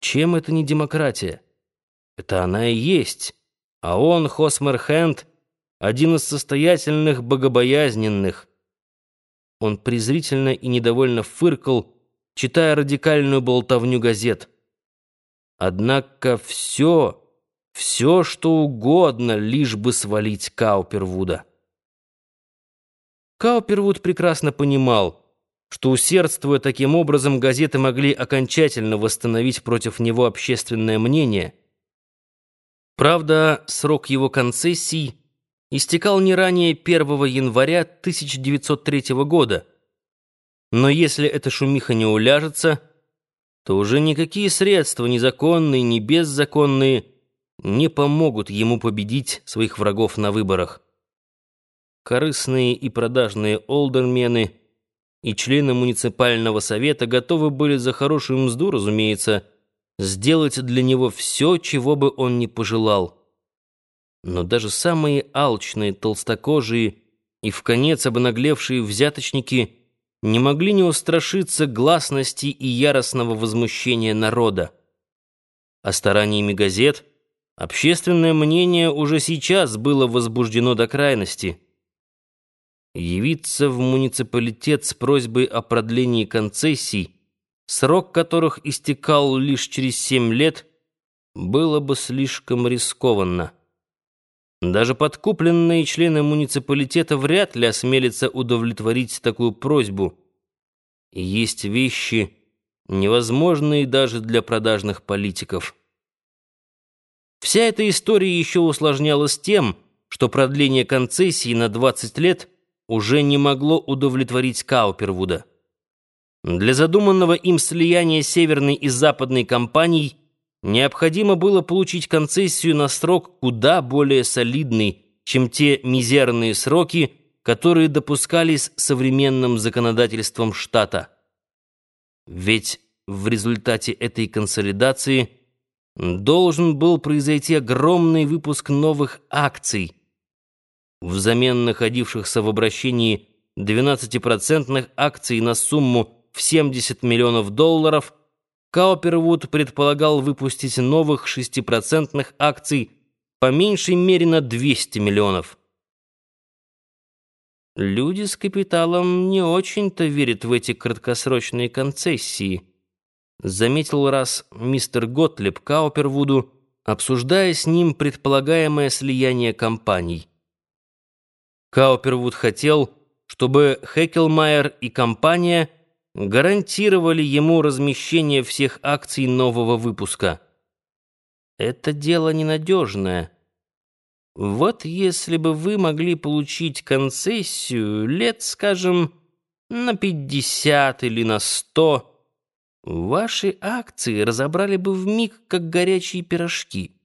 Чем это не демократия? Это она и есть. А он, Хосмер Хэнд, один из состоятельных богобоязненных. Он презрительно и недовольно фыркал, читая радикальную болтовню газет. Однако все, все, что угодно, лишь бы свалить Каупервуда. Каупервуд прекрасно понимал, что, усердствуя таким образом, газеты могли окончательно восстановить против него общественное мнение. Правда, срок его концессий истекал не ранее 1 января 1903 года, но если эта шумиха не уляжется, то уже никакие средства, ни законные, ни беззаконные, не помогут ему победить своих врагов на выборах. Корыстные и продажные олдермены и члены муниципального совета готовы были за хорошую мзду, разумеется, сделать для него все, чего бы он ни пожелал. Но даже самые алчные, толстокожие и в конец обнаглевшие взяточники не могли не устрашиться гласности и яростного возмущения народа. А стараниями газет общественное мнение уже сейчас было возбуждено до крайности. Явиться в муниципалитет с просьбой о продлении концессий, срок которых истекал лишь через семь лет, было бы слишком рискованно. Даже подкупленные члены муниципалитета вряд ли осмелятся удовлетворить такую просьбу. есть вещи, невозможные даже для продажных политиков. Вся эта история еще усложнялась тем, что продление концессии на 20 лет уже не могло удовлетворить Каупервуда. Для задуманного им слияния северной и западной компаний – необходимо было получить концессию на срок куда более солидный, чем те мизерные сроки, которые допускались современным законодательством штата. Ведь в результате этой консолидации должен был произойти огромный выпуск новых акций, взамен находившихся в обращении 12% акций на сумму в 70 миллионов долларов – Каупервуд предполагал выпустить новых шестипроцентных акций по меньшей мере на 200 миллионов. Люди с капиталом не очень-то верят в эти краткосрочные концессии, заметил раз мистер Готлеб Каупервуду, обсуждая с ним предполагаемое слияние компаний. Каупервуд хотел, чтобы Хекелмайер и компания – гарантировали ему размещение всех акций нового выпуска. Это дело ненадежное. Вот если бы вы могли получить концессию лет, скажем, на 50 или на 100, ваши акции разобрали бы в миг, как горячие пирожки.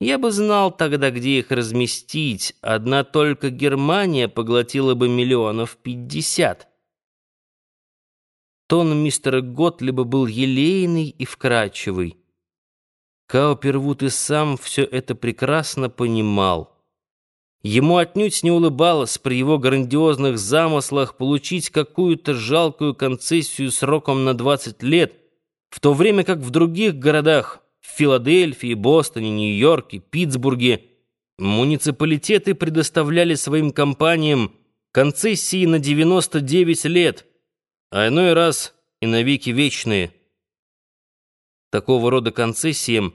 Я бы знал тогда, где их разместить. Одна только Германия поглотила бы миллионов пятьдесят. Тон мистера Готлиба был елейный и вкрадчивый. Каупервуд и сам все это прекрасно понимал. Ему отнюдь не улыбалось при его грандиозных замыслах получить какую-то жалкую концессию сроком на 20 лет, в то время как в других городах, Филадельфии, Бостоне, Нью-Йорке, Питтсбурге, муниципалитеты предоставляли своим компаниям концессии на 99 лет – а иной раз и навеки вечные. Такого рода концессиям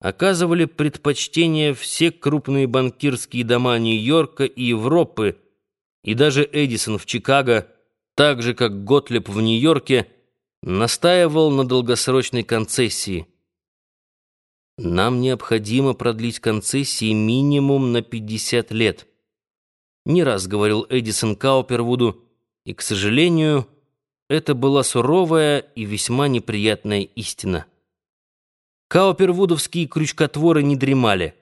оказывали предпочтение все крупные банкирские дома Нью-Йорка и Европы, и даже Эдисон в Чикаго, так же как Готлеб в Нью-Йорке, настаивал на долгосрочной концессии. Нам необходимо продлить концессии минимум на 50 лет. Не раз говорил Эдисон Каупервуду, и, к сожалению, это была суровая и весьма неприятная истина. Каупервудовские крючкотворы не дремали.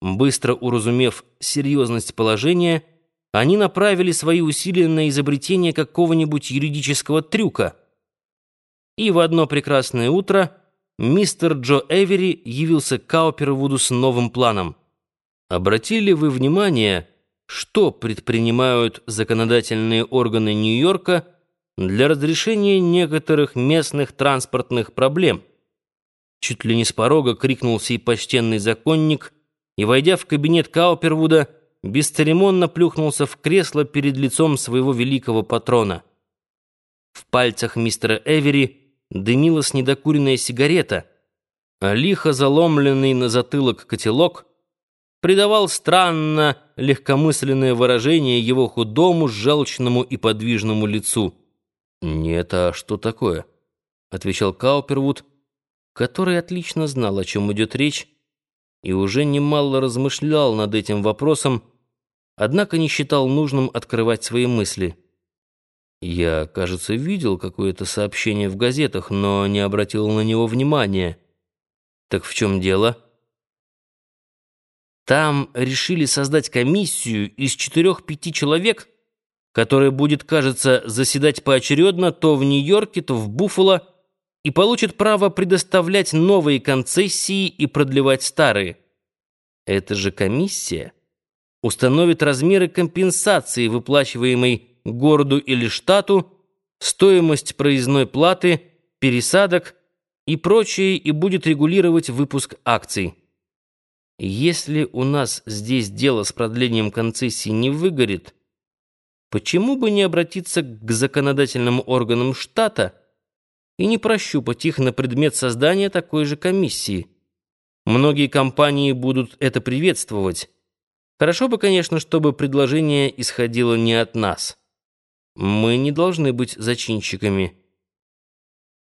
Быстро уразумев серьезность положения, они направили свои усилия на изобретение какого-нибудь юридического трюка. И в одно прекрасное утро мистер Джо Эвери явился к Каупервуду с новым планом. Обратили вы внимание, что предпринимают законодательные органы Нью-Йорка для разрешения некоторых местных транспортных проблем. Чуть ли не с порога крикнул сей почтенный законник и, войдя в кабинет Каупервуда, бесцеремонно плюхнулся в кресло перед лицом своего великого патрона. В пальцах мистера Эвери дымилась недокуренная сигарета, а лихо заломленный на затылок котелок придавал странно легкомысленное выражение его худому, желчному и подвижному лицу. «Нет, а что такое?» — отвечал Каупервуд, который отлично знал, о чем идет речь, и уже немало размышлял над этим вопросом, однако не считал нужным открывать свои мысли. Я, кажется, видел какое-то сообщение в газетах, но не обратил на него внимания. Так в чем дело? Там решили создать комиссию из четырех-пяти человек, которая будет, кажется, заседать поочередно то в Нью-Йорке, то в Буффало, и получит право предоставлять новые концессии и продлевать старые. Эта же комиссия установит размеры компенсации, выплачиваемой городу или штату, стоимость проездной платы, пересадок и прочее, и будет регулировать выпуск акций. Если у нас здесь дело с продлением концессии не выгорит, почему бы не обратиться к законодательным органам штата и не прощупать их на предмет создания такой же комиссии? Многие компании будут это приветствовать. Хорошо бы, конечно, чтобы предложение исходило не от нас. Мы не должны быть зачинщиками.